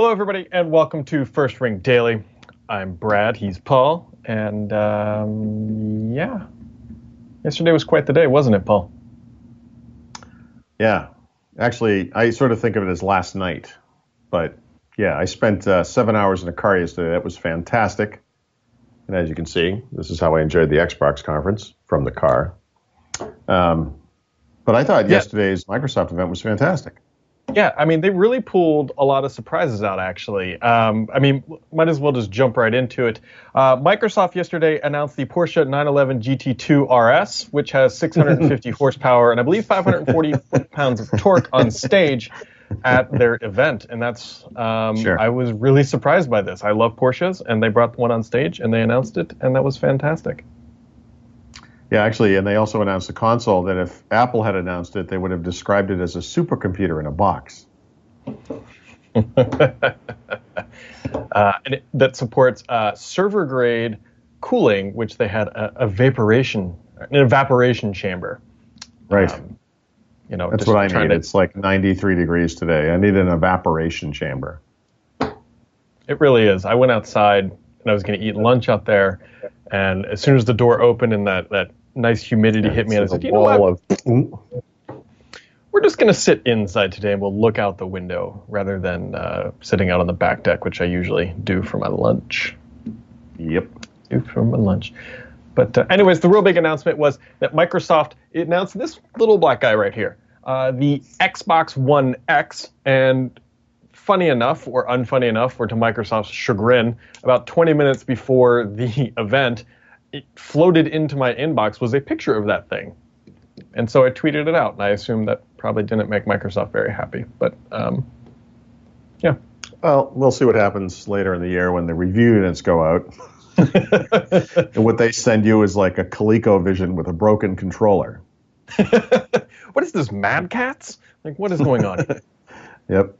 Hello, everybody, and welcome to First Ring Daily. I'm Brad. He's Paul, and um, yeah, yesterday was quite the day, wasn't it, Paul? Yeah, actually, I sort of think of it as last night, but yeah, I spent uh, seven hours in a car yesterday. That was fantastic. And as you can see, this is how I enjoyed the Xbox conference from the car. Um, but I thought yeah. yesterday's Microsoft event was fantastic. Yeah, I mean, they really pulled a lot of surprises out, actually. Um, I mean, might as well just jump right into it. Uh, Microsoft yesterday announced the Porsche 911 GT2 RS, which has 650 horsepower and I believe 540 pounds of torque on stage at their event. And that's, um, sure. I was really surprised by this. I love Porsches, and they brought one on stage and they announced it, and that was fantastic. Yeah, actually, and they also announced the console that if Apple had announced it, they would have described it as a supercomputer in a box. uh, and it, that supports uh, server grade cooling, which they had a, a vaporation, an evaporation chamber. Right. Um, you know, that's what I need. To, it's like 93 degrees today. I need an evaporation chamber. It really is. I went outside and I was going to eat lunch out there, and as soon as the door opened and that that nice humidity yeah, hit me, and I said, you know what? Of... We're just going to sit inside today and we'll look out the window rather than uh, sitting out on the back deck, which I usually do for my lunch. Yep. Do for my lunch. But uh, anyways, the real big announcement was that Microsoft announced this little black guy right here, uh, the Xbox One X, and funny enough, or unfunny enough, or to Microsoft's chagrin, about 20 minutes before the event, floated into my inbox was a picture of that thing. And so I tweeted it out, and I assume that probably didn't make Microsoft very happy. But um, yeah. Well, we'll see what happens later in the year when the review units go out. and what they send you is like a ColecoVision with a broken controller. what is this, Mad Catz? Like, what is going on? yep.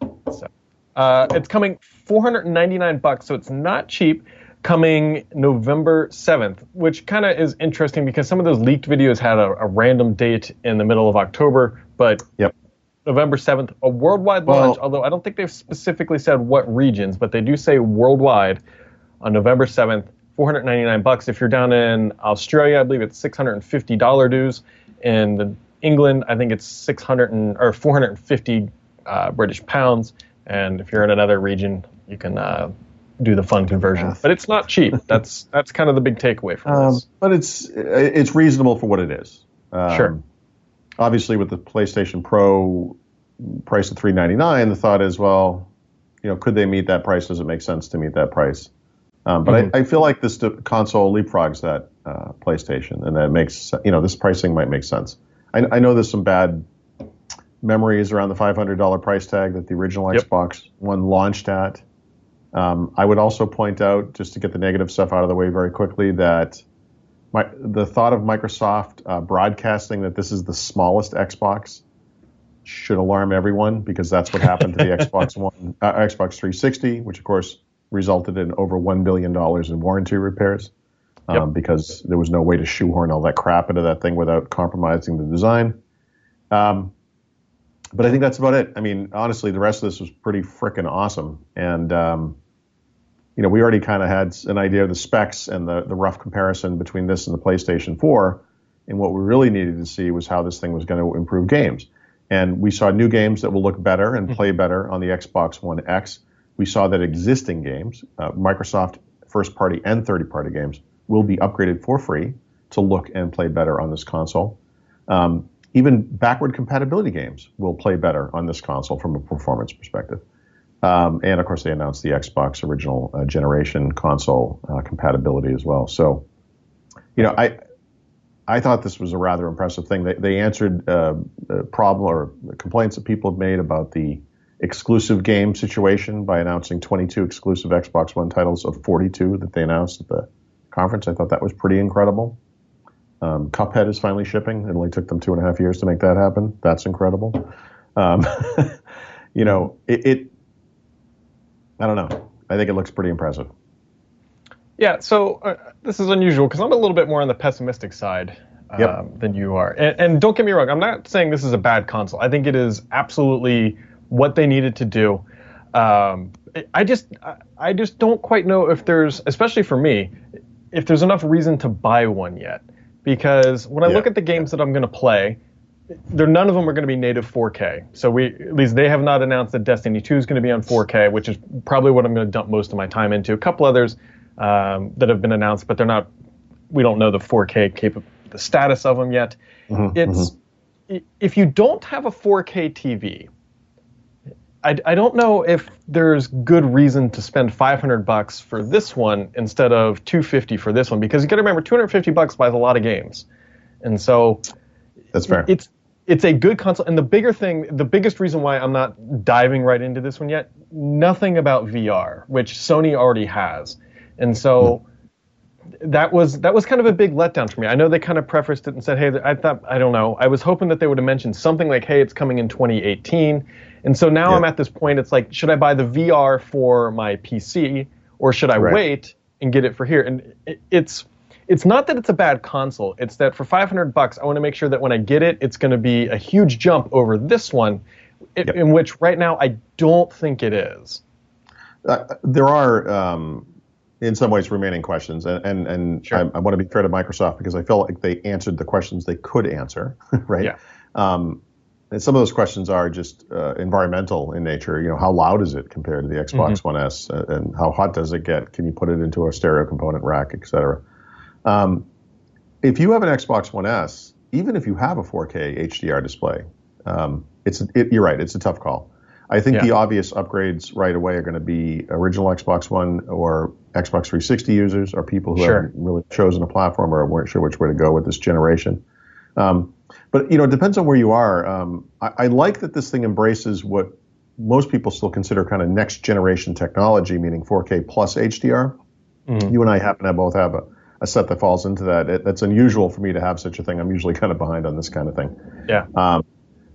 So, uh, it's coming 499 bucks, so it's not cheap coming November 7th, which kind of is interesting because some of those leaked videos had a, a, random date in the middle of October, but yep. November 7th, a worldwide well, launch, although I don't think they've specifically said what regions, but they do say worldwide on November 7th, 499 bucks. If you're down in Australia, I believe it's $650 dues. In England, I think it's 600 and, or 450 uh, British pounds. And if you're in another region, you can uh, do the fun conversion, but it's not cheap. That's that's kind of the big takeaway from um, this. But it's it's reasonable for what it is. Um, sure. Obviously, with the PlayStation Pro price of three ninety nine, the thought is, well, you know, could they meet that price? Does it make sense to meet that price? Um, but mm-hmm. I, I, feel like this console leapfrogs that uh, PlayStation, and that makes you know this pricing might make sense. I, I know there's some bad memories around the $500 price tag that the original yep. Xbox One launched at. Um, I would also point out, just to get the negative stuff out of the way very quickly, that my, the thought of Microsoft uh, broadcasting that this is the smallest Xbox should alarm everyone because that's what happened to the Xbox One, uh, Xbox 360, which of course resulted in over one billion dollars in warranty repairs um, yep. because there was no way to shoehorn all that crap into that thing without compromising the design. Um, but I think that's about it. I mean, honestly, the rest of this was pretty freaking awesome, and um, you know, we already kind of had an idea of the specs and the, the rough comparison between this and the PlayStation 4. And what we really needed to see was how this thing was going to improve games. And we saw new games that will look better and play better on the Xbox One X. We saw that existing games, uh, Microsoft first party and third party games, will be upgraded for free to look and play better on this console. Um, even backward compatibility games will play better on this console from a performance perspective. Um, and of course, they announced the Xbox original uh, generation console uh, compatibility as well. So, you know, I I thought this was a rather impressive thing. They, they answered uh, a problem or complaints that people have made about the exclusive game situation by announcing 22 exclusive Xbox One titles of 42 that they announced at the conference. I thought that was pretty incredible. Um, Cuphead is finally shipping. It only took them two and a half years to make that happen. That's incredible. Um, you know, it, it I don't know. I think it looks pretty impressive. Yeah, so uh, this is unusual because I'm a little bit more on the pessimistic side um, yep. than you are. And, and, don't get me wrong, I'm not saying this is a bad console. I think it is absolutely what they needed to do. Um, I just I just don't quite know if there's, especially for me, if there's enough reason to buy one yet. Because when I Yeah. look at the games that I'm going to play, there none of them are going to be native 4K. So we at least they have not announced that Destiny 2 is going to be on 4K, which is probably what I'm going to dump most of my time into. A couple others um, that have been announced, but they're not. We don't know the 4K cap- the status of them yet. it's i if you don't have a 4K TV, I, I don't know if there's good reason to spend 500 bucks for this one instead of 250 for this one because you got to remember 250 bucks buys a lot of games, and so That's fair. it's it's a good console. And the bigger thing, the biggest reason why I'm not diving right into this one yet, nothing about VR, which Sony already has, and so. That was that was kind of a big letdown for me. I know they kind of prefaced it and said, "Hey, I thought I don't know. I was hoping that they would have mentioned something like, "Hey, it's coming in 2018." And so now Yeah. I'm at this point. It's like, should I buy the VR for my PC or should I Right. wait and get it for here? And it, it's it's not that it's a bad console. It's that for 500 bucks, I want to make sure that when I get it, it's going to be a huge jump over this one, Yep. in which right now I don't think it is. Uh, there are, um, in some ways, remaining questions, and and, and Sure. I, I want to be fair to Microsoft because I feel like they answered the questions they could answer, right? Yeah. Um, and some of those questions are just uh, environmental in nature. You know, how loud is it compared to the Xbox One S, uh, and how hot does it get? Can you put it into a stereo component rack, et cetera? Um, if you have an Xbox One S, even if you have a 4K HDR display, um, it's it, you're right. It's a tough call. I think Yeah. the obvious upgrades right away are going to be original Xbox One or Xbox 360 users, or people who Sure. haven't really chosen a platform or weren't sure which way to go with this generation. Um, but you know, it depends on where you are. Um, I, I like that this thing embraces what most people still consider kind of next generation technology, meaning 4K plus HDR. You and I happen to both have a, a set that falls into that. It, that's unusual for me to have such a thing. I'm usually kind of behind on this kind of thing. Yeah. Um,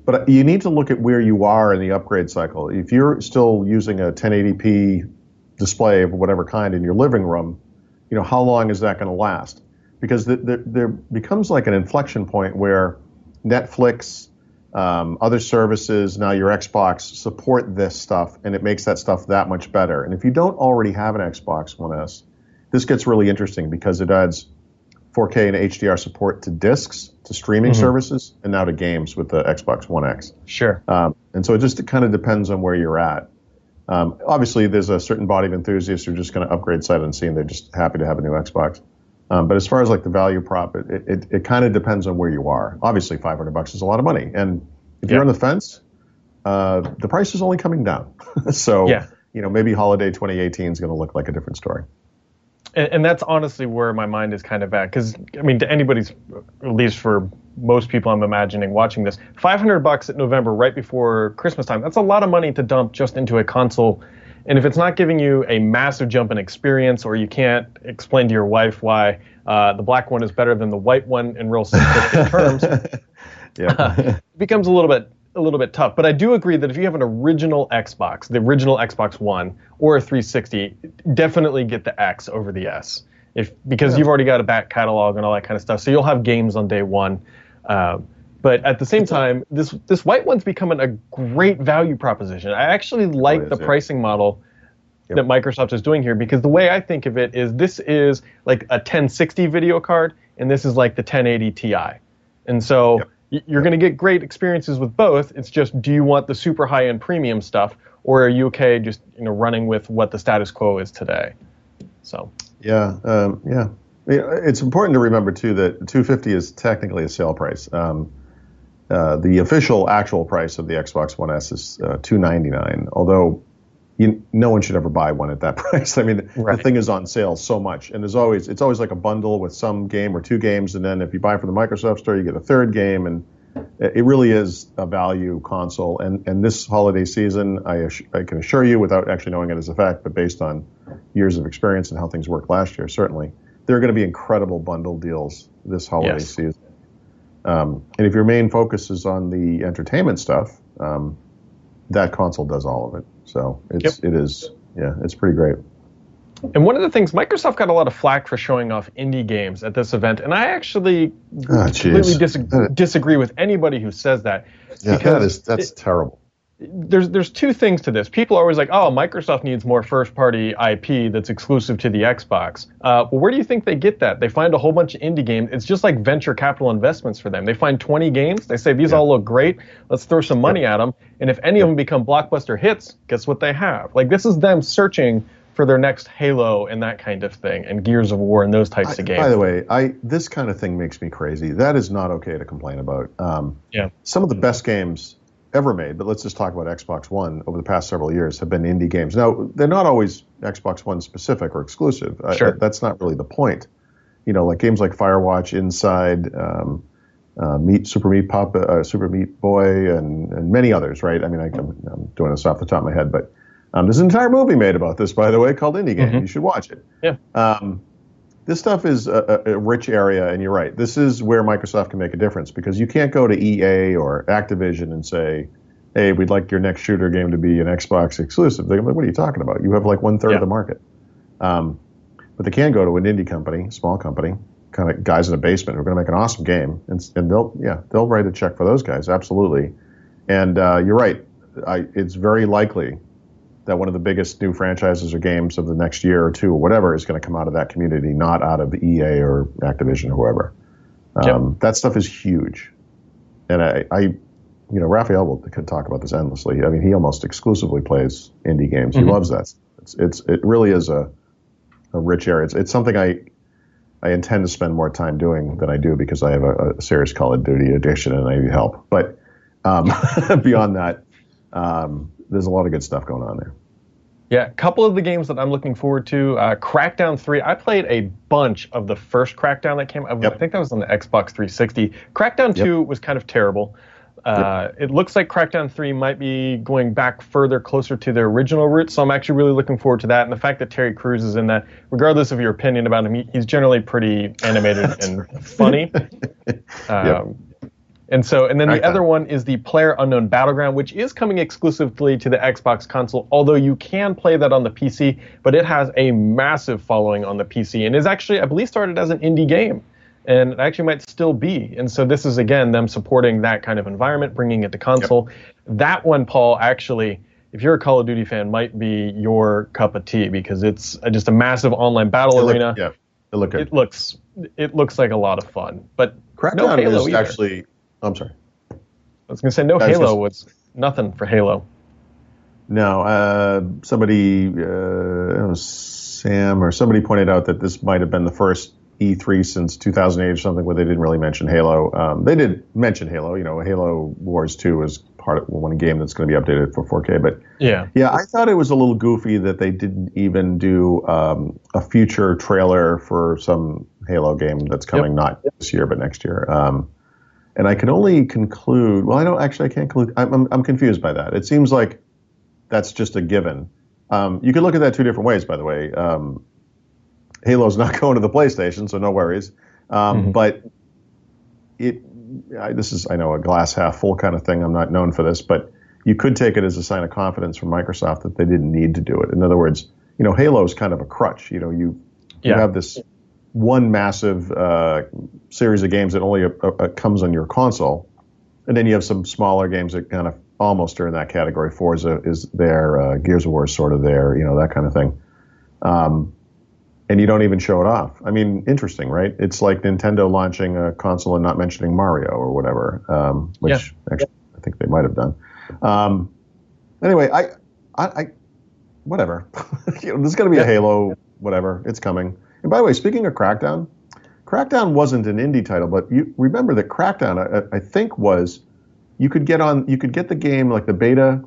but you need to look at where you are in the upgrade cycle. If you're still using a 1080p display of whatever kind in your living room, you know how long is that going to last? Because the, the, there becomes like an inflection point where Netflix, um, other services, now your Xbox support this stuff, and it makes that stuff that much better. And if you don't already have an Xbox One S, this gets really interesting because it adds 4K and HDR support to discs, to streaming services, and now to games with the Xbox One X. Sure. Um, and so it just kind of depends on where you're at. Um, obviously, there's a certain body of enthusiasts who are just going to upgrade sight unseen. They're just happy to have a new Xbox. Um, but as far as like the value prop, it, it, it, kind of depends on where you are. Obviously, 500 bucks is a lot of money. And if Yeah. you're on the fence, uh, the price is only coming down. so, Yeah. you know, maybe holiday 2018 is going to look like a different story. and, and that's honestly where my mind is kind of at because i mean to anybody's at least for most people i'm imagining watching this 500 bucks at november right before christmas time that's a lot of money to dump just into a console and if it's not giving you a massive jump in experience or you can't explain to your wife why uh, the black one is better than the white one in real simplistic terms Yeah. it becomes a little bit a little bit tough. But I do agree that if you have an original Xbox, the original Xbox One or a 360, definitely get the X over the S. If because you've already got a back catalog and all that kind of stuff, so you'll have games on day one. Um, but at the same time, this this white one's becoming a great value proposition. I actually like the pricing model Yep. that Microsoft is doing here because the way I think of it is this is like a 1060 video card and this is like the 1080 Ti. And so Yep. you're going to get great experiences with both. It's just do you want the super high end premium stuff or are you okay just you know running with what the status quo is today? So Yeah, um, yeah. Yeah, It's important to remember too that 250 is technically a sale price. Um, uh, the official actual price of the Xbox One S is uh, 299. Although you, no one should ever buy one at that price. I mean, Right. the thing is on sale so much, and there's always it's always like a bundle with some game or two games, and then if you buy from the Microsoft Store, you get a third game, and it it really is a value console. And and this holiday season, I I can assure you, without actually knowing it as a fact, but based on years of experience and how things worked last year, certainly there are going to be incredible bundle deals this holiday Yes. season. Um, and if your main focus is on the entertainment stuff, um, that console does all of it. So it's it is yeah, it's pretty great. And one of the things Microsoft got a lot of flack for showing off indie games at this event, and I actually jeez. completely dis- disagree with anybody who says that. Yeah, that is that's it- terrible. There's there's two things to this. People are always like, oh, Microsoft needs more first party IP that's exclusive to the Xbox. Uh, well, where do you think they get that? They find a whole bunch of indie games. It's just like venture capital investments for them. They find 20 games. They say these yeah. all look great. Let's throw some money yeah. at them. And if any yeah. of them become blockbuster hits, guess what they have? Like this is them searching for their next Halo and that kind of thing, and Gears of War and those types I, of games. By the way, I this kind of thing makes me crazy. That is not okay to complain about. Um, yeah. Some of the best games ever made, but let's just talk about Xbox One over the past several years have been indie games. Now, they're not always Xbox One specific or exclusive. Sure. I, that's not really the point. You know, like games like Firewatch, Inside, um, uh, Meat, Super Meat Pop, uh, Super Meat Boy, and, and many others, right? I mean, I, am doing this off the top of my head, but um, there's an entire movie made about this, by the way, called Indie Game. Mm-hmm. You should watch it. Yeah. Um, this stuff is a, a, rich area, and you're right. This is where Microsoft can make a difference because you can't go to EA or Activision and say, "Hey, we'd like your next shooter game to be an Xbox exclusive." They're like, "What are you talking about? You have like one third yeah. of the market." Um, but they can go to an indie company, small company, kind of guys in a basement who are going to make an awesome game, and, and they'll yeah they'll write a check for those guys absolutely. And uh, you're right. I, it's very likely that one of the biggest new franchises or games of the next year or two or whatever is going to come out of that community, not out of EA or Activision or whoever. Um, yep. That stuff is huge, and I, I, you know, Raphael will, could talk about this endlessly. I mean, he almost exclusively plays indie games. Mm-hmm. He loves that. It's, it's, it really is a, a rich area. It's, it's something I, I intend to spend more time doing than I do because I have a, a serious Call of Duty addiction and I need help. But um, beyond that, um, there's a lot of good stuff going on there. Yeah, a couple of the games that I'm looking forward to. Uh, Crackdown 3. I played a bunch of the first Crackdown that came. out. Yep. I think that was on the Xbox 360. Crackdown 2 yep. was kind of terrible. Uh, yep. It looks like Crackdown 3 might be going back further, closer to their original roots. So I'm actually really looking forward to that. And the fact that Terry Crews is in that, regardless of your opinion about him, he, he's generally pretty animated and funny. Um, and so, and then the other one is the Player Unknown Battleground, which is coming exclusively to the Xbox console, although you can play that on the PC, but it has a massive following on the PC and is actually, I believe, started as an indie game. And it actually might still be. And so this is, again, them supporting that kind of environment, bringing it to console. Yep. That one, Paul, actually, if you're a Call of Duty fan, might be your cup of tea because it's just a massive online battle arena. Look, yeah, it, look it looks it looks like a lot of fun, but Crackdown no is either. actually I'm sorry. I was gonna say no Halo was nothing for Halo. No, uh, somebody, uh, Sam or somebody pointed out that this might have been the first E3 since 2008 or something where they didn't really mention Halo. Um, they did mention Halo. You know, Halo Wars 2 is part of one game that's going to be updated for 4K. But yeah, yeah, I thought it was a little goofy that they didn't even do um, a future trailer for some Halo game that's coming yep. not this year but next year. Um, and I can only conclude. Well, I don't actually. I can't conclude. I'm, I'm, I'm confused by that. It seems like that's just a given. Um, you could look at that two different ways, by the way. Um, Halo's not going to the PlayStation, so no worries. Um, mm-hmm. But it, I, this is, I know, a glass half full kind of thing. I'm not known for this, but you could take it as a sign of confidence from Microsoft that they didn't need to do it. In other words, you know, Halo is kind of a crutch. You know, you you yeah. have this one massive uh, series of games that only uh, uh, comes on your console, and then you have some smaller games that kind of almost are in that category. Forza is there, uh, Gears of War is sort of there, you know that kind of thing. Um, and you don't even show it off. I mean, interesting, right? It's like Nintendo launching a console and not mentioning Mario or whatever, um, which yeah. actually I think they might have done. Um, anyway, I, I, I whatever. you know, there's going to be yeah. a Halo, whatever. It's coming. And by the way, speaking of Crackdown, Crackdown wasn't an indie title, but you remember that Crackdown, I, I think, was you could get on, you could get the game like the beta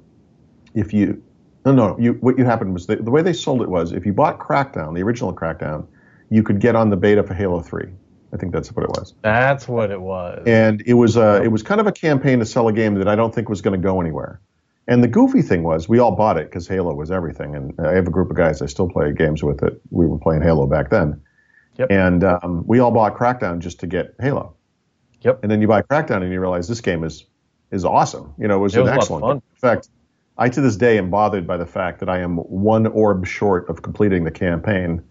if you. No, no. You, what you happened was the, the way they sold it was if you bought Crackdown, the original Crackdown, you could get on the beta for Halo Three. I think that's what it was. That's what it was. And it was uh, it was kind of a campaign to sell a game that I don't think was going to go anywhere. And the goofy thing was, we all bought it because Halo was everything. And I have a group of guys I still play games with it. We were playing Halo back then. Yep. And um, we all bought Crackdown just to get Halo. Yep. And then you buy Crackdown and you realize this game is is awesome. You know, it was, it was an excellent game. In fact, I to this day am bothered by the fact that I am one orb short of completing the campaign.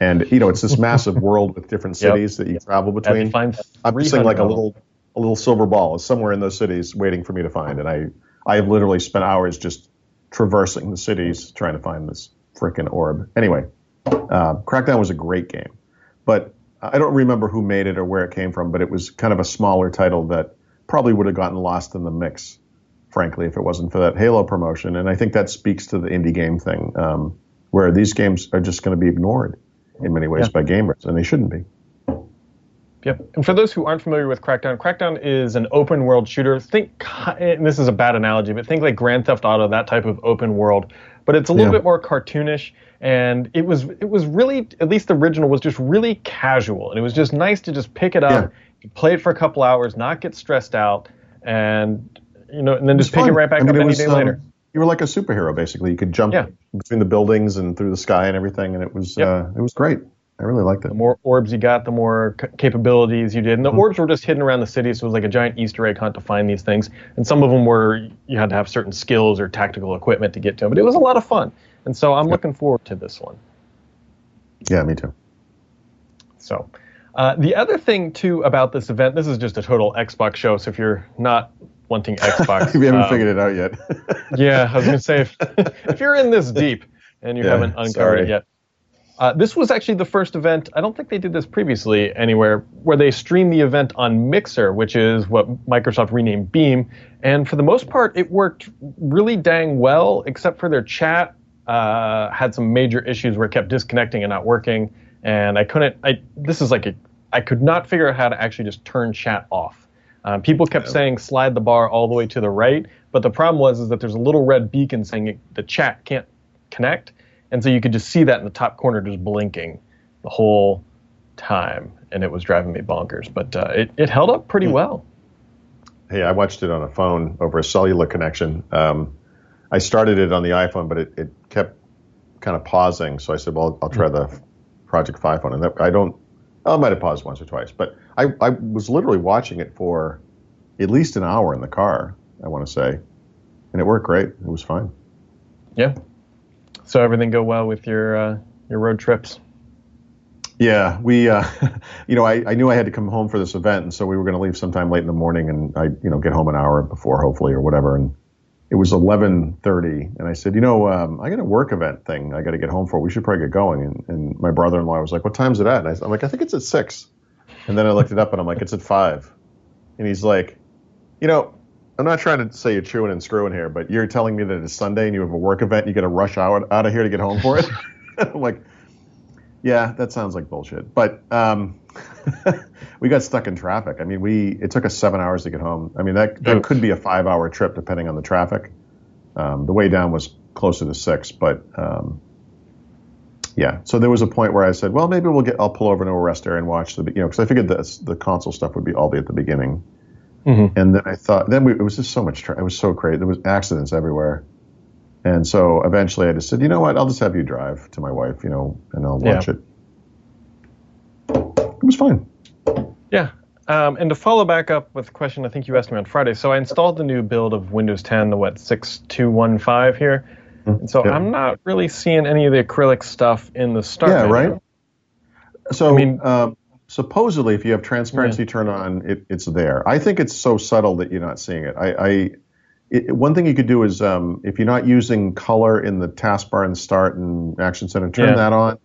And you know, it's this massive world with different cities yep. that you travel between. I'm just saying like a little a little silver ball is somewhere in those cities waiting for me to find, and I I have literally spent hours just traversing the cities trying to find this freaking orb. Anyway, uh, Crackdown was a great game, but I don't remember who made it or where it came from, but it was kind of a smaller title that probably would have gotten lost in the mix, frankly, if it wasn't for that Halo promotion. And I think that speaks to the indie game thing, um, where these games are just going to be ignored in many ways yeah. by gamers, and they shouldn't be. Yep. And for those who aren't familiar with Crackdown, Crackdown is an open world shooter. Think, and this is a bad analogy, but think like Grand Theft Auto, that type of open world. But it's a little yeah. bit more cartoonish, and it was it was really at least the original was just really casual, and it was just nice to just pick it up, yeah. play it for a couple hours, not get stressed out, and you know, and then just pick fun. it right back I mean, up any was, day um, later. You were like a superhero, basically. You could jump yeah. between the buildings and through the sky and everything, and it was yep. uh, it was great. I really liked it. The more orbs you got, the more c- capabilities you did. And the mm-hmm. orbs were just hidden around the city, so it was like a giant Easter egg hunt to find these things. And some of them were you had to have certain skills or tactical equipment to get to them. But it was a lot of fun. And so I'm yep. looking forward to this one. Yeah, me too. So, uh, the other thing too about this event, this is just a total Xbox show. So if you're not wanting Xbox, we haven't um, figured it out yet. yeah, I was gonna say if, if you're in this deep and you yeah, haven't uncovered it yet. Uh, this was actually the first event. I don't think they did this previously anywhere where they streamed the event on Mixer, which is what Microsoft renamed Beam. And for the most part, it worked really dang well, except for their chat uh, had some major issues where it kept disconnecting and not working. And I couldn't. I this is like a, I could not figure out how to actually just turn chat off. Um, people kept saying slide the bar all the way to the right, but the problem was is that there's a little red beacon saying it, the chat can't connect. And so you could just see that in the top corner just blinking the whole time. And it was driving me bonkers. But uh, it, it held up pretty hmm. well. Hey, I watched it on a phone over a cellular connection. Um, I started it on the iPhone, but it, it kept kind of pausing. So I said, well, I'll try the Project Fi phone. And that, I don't, I might have paused once or twice, but I, I was literally watching it for at least an hour in the car, I want to say. And it worked great. It was fine. Yeah. So everything go well with your uh, your road trips? Yeah, we, uh, you know, I, I knew I had to come home for this event, and so we were going to leave sometime late in the morning, and I, you know, get home an hour before, hopefully, or whatever. And it was 11:30, and I said, you know, um, I got a work event thing I got to get home for. We should probably get going. And, and my brother-in-law was like, what time's it at? And I, I'm like, I think it's at six. And then I looked it up, and I'm like, it's at five. And he's like, you know, I'm not trying to say you're chewing and screwing here, but you're telling me that it's Sunday and you have a work event and you got to rush out out of here to get home for it. I'm like, yeah, that sounds like bullshit. But um, we got stuck in traffic. I mean, we it took us seven hours to get home. I mean, that that could be a five hour trip depending on the traffic. Um, the way down was closer to six, but um, yeah. So there was a point where I said, well, maybe we'll get I'll pull over to a rest area and watch the you know because I figured this, the console stuff would be all be at the beginning Mm-hmm. And then I thought, then we, it was just so much, tra- it was so crazy. There was accidents everywhere. And so eventually I just said, you know what, I'll just have you drive to my wife, you know, and I'll watch yeah. it. It was fine. Yeah. Um, and to follow back up with a question I think you asked me on Friday, so I installed the new build of Windows 10, the what, 6215 here. Mm-hmm. And so I'm not really seeing any of the acrylic stuff in the start. Yeah, menu. right? So, I mean, um, supposedly, if you have transparency yeah. turned on, it, it's there. I think it's so subtle that you're not seeing it. I, I it, one thing you could do is um, if you're not using color in the taskbar and start and action center, turn yeah. that on,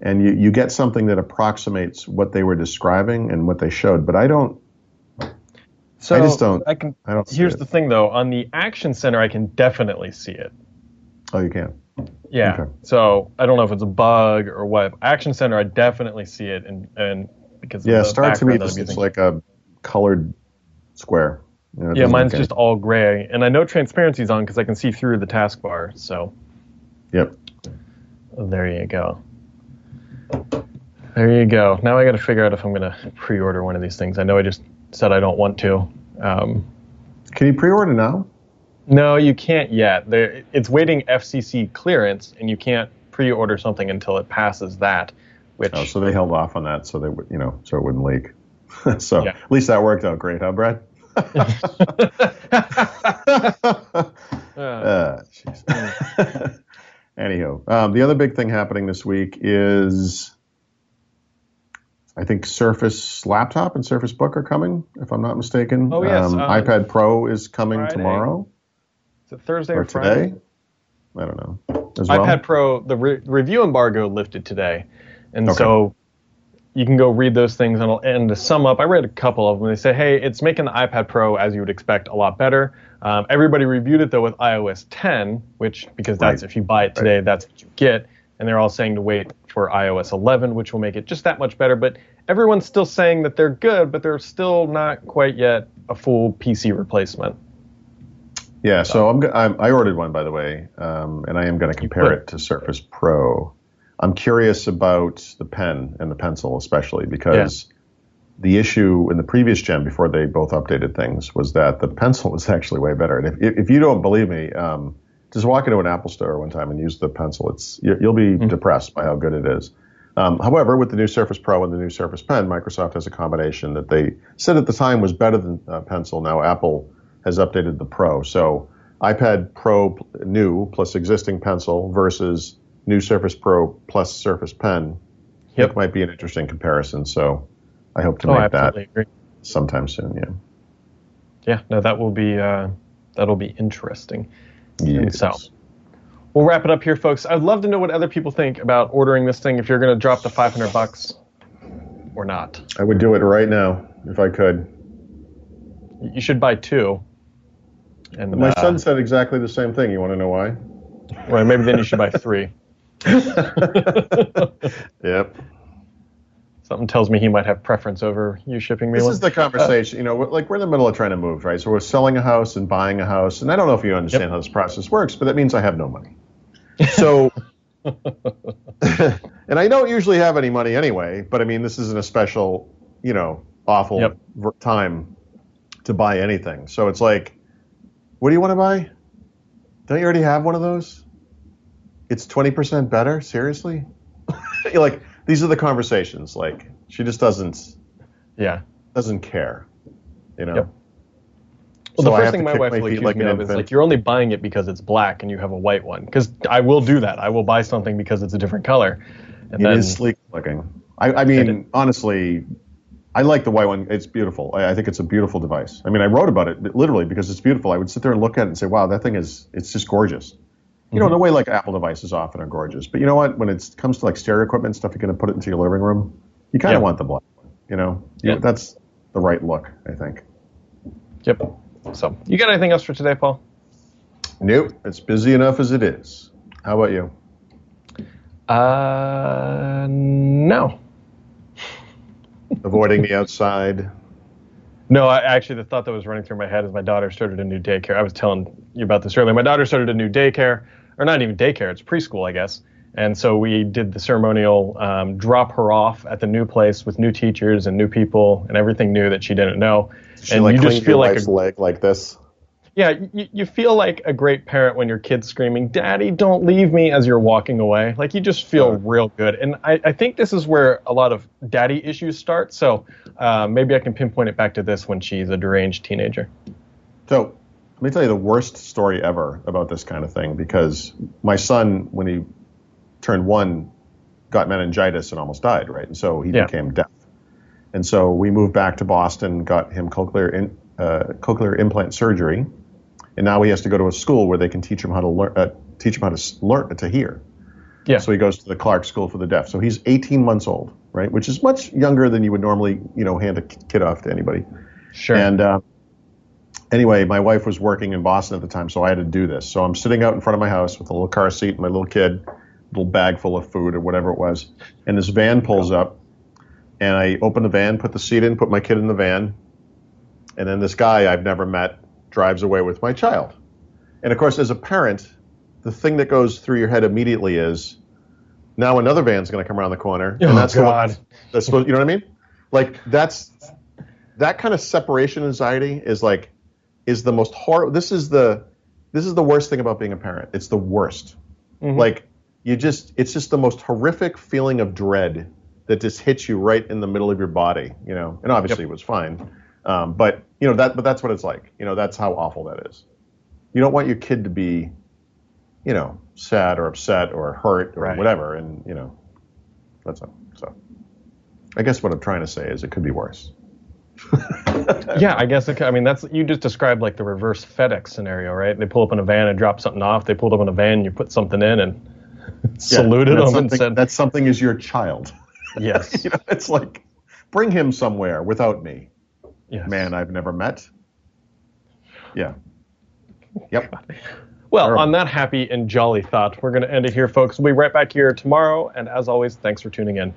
and you, you get something that approximates what they were describing and what they showed. But I don't. So I just don't. I can. I don't here's the thing, though. On the action center, I can definitely see it. Oh, you can. Yeah. Okay. So I don't know if it's a bug or what. Action Center, I definitely see it, and and because yeah, Star to me just looks like a colored square. You know, yeah, mine's just all gray, and I know transparency's on because I can see through the taskbar. So. Yep. There you go. There you go. Now I got to figure out if I'm going to pre-order one of these things. I know I just said I don't want to. Um, Can you pre-order now? No, you can't yet. it's waiting FCC clearance, and you can't pre-order something until it passes that. Which oh, so they held off on that, so they would, you know, so it wouldn't leak. so yeah. at least that worked out great, huh, Brad? uh, Anywho, um, the other big thing happening this week is I think Surface Laptop and Surface Book are coming, if I'm not mistaken. Oh yes, um, um, iPad Pro is coming Friday. tomorrow. Is it Thursday or or, Friday? today. I don't know. As well? iPad Pro, the re- review embargo lifted today, and Okay. so you can go read those things. And, and to sum up, I read a couple of them. They say, hey, it's making the iPad Pro as you would expect a lot better. Um, everybody reviewed it though with iOS 10, which because that's Right. if you buy it today, that's what you get. And they're all saying to wait for iOS 11, which will make it just that much better. But everyone's still saying that they're good, but they're still not quite yet a full PC replacement. Yeah, so I'm, I'm I ordered one by the way, um, and I am going to compare it to Surface Pro. I'm curious about the pen and the pencil, especially because the issue in the previous gen before they both updated things was that the pencil was actually way better. And if if you don't believe me, um, just walk into an Apple store one time and use the pencil. It's you- you'll be depressed by how good it is. Um, however, with the new Surface Pro and the new Surface Pen, Microsoft has a combination that they said at the time was better than uh, Pencil. Now Apple has updated the Pro. So iPad Pro new plus existing Pencil versus new Surface Pro plus Surface Pen. Yep. It might be an interesting comparison. So I hope to Oh, make that agree. sometime soon. Yeah. Yeah, no, that will be uh, that'll be interesting. Yes. so. We'll wrap it up here, folks. I'd love to know what other people think about ordering this thing. If you're going to drop the 500 bucks or not, I would do it right now if I could. you should buy two. And My uh, son said exactly the same thing. You want to know why? well, maybe then you should buy three. Yep. Something tells me he might have preference over you shipping me This one. is the conversation, you know, like we're in the middle of trying to move, right? So we're selling a house and buying a house, and I don't know if you understand Yep. how this process works, but that means I have no money. So, and I don't usually have any money anyway, but I mean, this isn't a special, you know, awful Yep. time to buy anything. So it's like, what do you want to buy? Don't you already have one of those? It's 20% better? Seriously? Like, these are the conversations. Like, she just doesn't yeah. doesn't care. You know. Yep. Well, So the first thing my wife will accuse like me of is like you're only buying it because it's black and you have a white one. Because I will do that. I will buy something because it's a different color. And It then, is sleek looking. I, I mean, honestly, I like the white one. It's beautiful. I, I think it's a beautiful device. I mean, I wrote about it literally because it's beautiful. I would sit there and look at it and say, "Wow, that thing is it's just gorgeous." You know, Mm-hmm. in a way, like Apple devices often are gorgeous. But you know what? When it comes to like stereo equipment stuff, you're going to put it into your living room. You kind of want the black one. You know, You- that's the right look. I think. Yep. So, you got anything else for today, Paul? Nope, it's busy enough as it is. How about you? Uh, no. Avoiding the outside. No, I, actually, the thought that was running through my head is my daughter started a new daycare. I was telling you about this earlier. My daughter started a new daycare, or not even daycare, it's preschool, I guess. And so we did the ceremonial um, drop her off at the new place with new teachers and new people and everything new that she didn't know. She and like you just feel like a, leg like this. Yeah, you, you feel like a great parent when your kid's screaming, "Daddy, don't leave me!" as you're walking away. Like you just feel Uh. real good. And I, I think this is where a lot of daddy issues start. So uh, maybe I can pinpoint it back to this when she's a deranged teenager. So let me tell you the worst story ever about this kind of thing because my son, when he turned one, got meningitis and almost died, right? And so he Yeah. became deaf. And so we moved back to Boston, got him cochlear, in, uh, cochlear implant surgery, and now he has to go to a school where they can teach him how to learn, uh, teach him how to learn to hear. Yeah. So he goes to the Clarke School for the Deaf. So he's 18 months old, right? Which is much younger than you would normally, you know, hand a kid off to anybody. Sure. And uh, anyway, my wife was working in Boston at the time, so I had to do this. So I'm sitting out in front of my house with a little car seat and my little kid, little bag full of food or whatever it was. And this van pulls up, and I open the van, put the seat in, put my kid in the van, and then this guy I've never met drives away with my child. And of course, as a parent, the thing that goes through your head immediately is, now another van's going to come around the corner, and Oh, that's the one God. that's supposed. You know what I mean? Like that's that kind of separation anxiety is like is the most horrible. This is the this is the worst thing about being a parent. It's the worst. Mm-hmm. Like you just it's just the most horrific feeling of dread that just hits you right in the middle of your body. You know, and obviously it was fine, um, but you know that but that's what it's like. You know, that's how awful that is. You don't want your kid to be, you know, sad or upset or hurt or Right. whatever, and you know, that's all. So. I guess what I'm trying to say is it could be worse. yeah, I guess. It, I mean, that's you just described like the reverse FedEx scenario, right? They pull up in a van and drop something off. They pulled up in a van, and you put something in and saluted yeah, them and said, "That something is your child." Yes, you know, it's like bring him somewhere without me. Yes. Man, I've never met. Yeah. Yep. Well, Terrible. on that happy and jolly thought, we're going to end it here, folks. We'll be right back here tomorrow. And as always, thanks for tuning in.